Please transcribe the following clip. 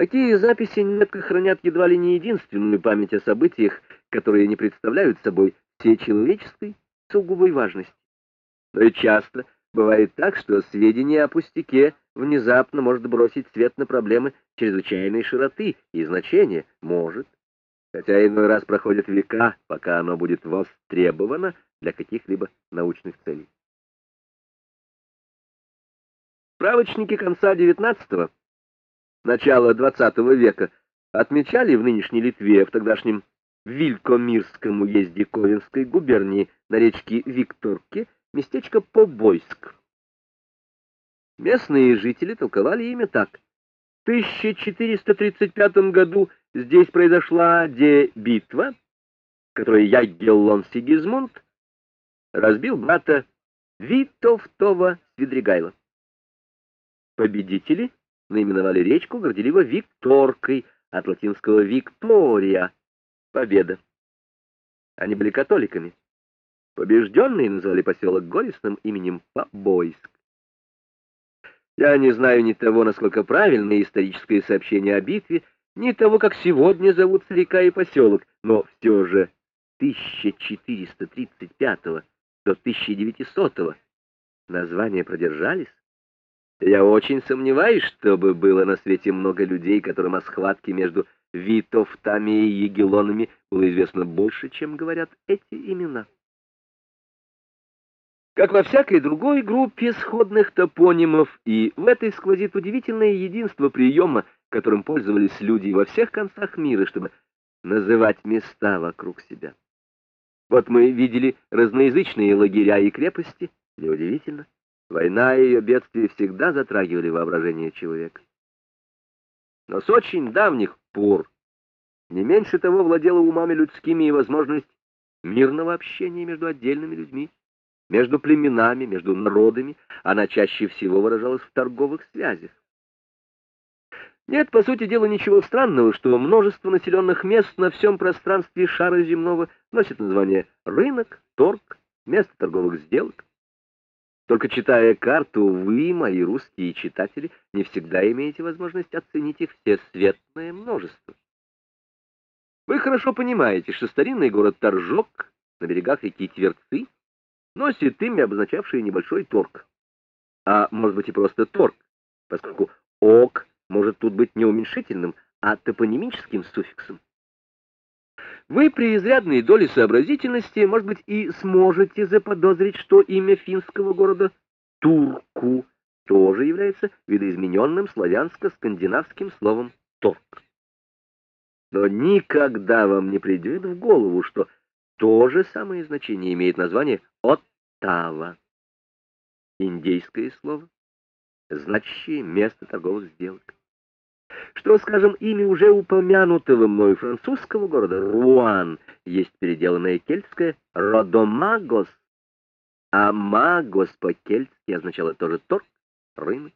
Такие записи нередко хранят едва ли не единственную память о событиях, которые не представляют собой все человеческой сугубой важности. Но и часто бывает так, что сведения о пустяке внезапно может бросить свет на проблемы чрезвычайной широты и значения, может, хотя иной раз проходят века, пока оно будет востребовано для каких-либо научных целей. Справочники конца XIX начала XX века отмечали в нынешней Литве, в тогдашнем Вилькомирском уезде Ковенской губернии на речке Викторке, местечко Побойск. Местные жители толковали имя так. В 1435 году здесь произошла де-битва, в которой Ягеллон Сигизмунд разбил брата Витовтова Свидригайла. Победители наименовали речку горделиво Викторкой, от латинского «Виктория» — победа. Они были католиками. Побежденные называли поселок горестным именем Побойск. Я не знаю ни того, насколько правильное историческое сообщение о битве, ни того, как сегодня зовутся река и поселок, но все же 1435 до 1900 названия продержались. Я очень сомневаюсь, чтобы было на свете много людей, которым о схватке между Витовтами и Егелонами было известно больше, чем говорят эти имена. Как во всякой другой группе сходных топонимов, и в этой сквозит удивительное единство приема, которым пользовались люди во всех концах мира, чтобы называть места вокруг себя. Вот мы видели разноязычные лагеря и крепости, неудивительно. Война и ее бедствия всегда затрагивали воображение человека. Но с очень давних пор не меньше того владела умами людскими и возможность мирного общения между отдельными людьми, между племенами, между народами, она чаще всего выражалась в торговых связях. Нет, по сути дела, ничего странного, что множество населенных мест на всем пространстве шара земного носит название рынок, торг, место торговых сделок. Только читая карту, вы, мои русские читатели, не всегда имеете возможность оценить их всесветное множество. Вы хорошо понимаете, что старинный город Торжок на берегах реки Тверцы носит имя, обозначавшее небольшой торг. А может быть и просто торг, поскольку «ок» может тут быть не уменьшительным, а топонимическим суффиксом. Вы при изрядной доле сообразительности, может быть, и сможете заподозрить, что имя финского города Турку тоже является видоизмененным славянско-скандинавским словом «торг». Но никогда вам не придет в голову, что то же самое значение имеет название «Оттава». Индейское слово, значащее место торговых сделок что, скажем, имя уже упомянутого мною французского города Руан есть переделанное кельтское Родомагос, а магос по-кельтски означало тоже торг, рынок.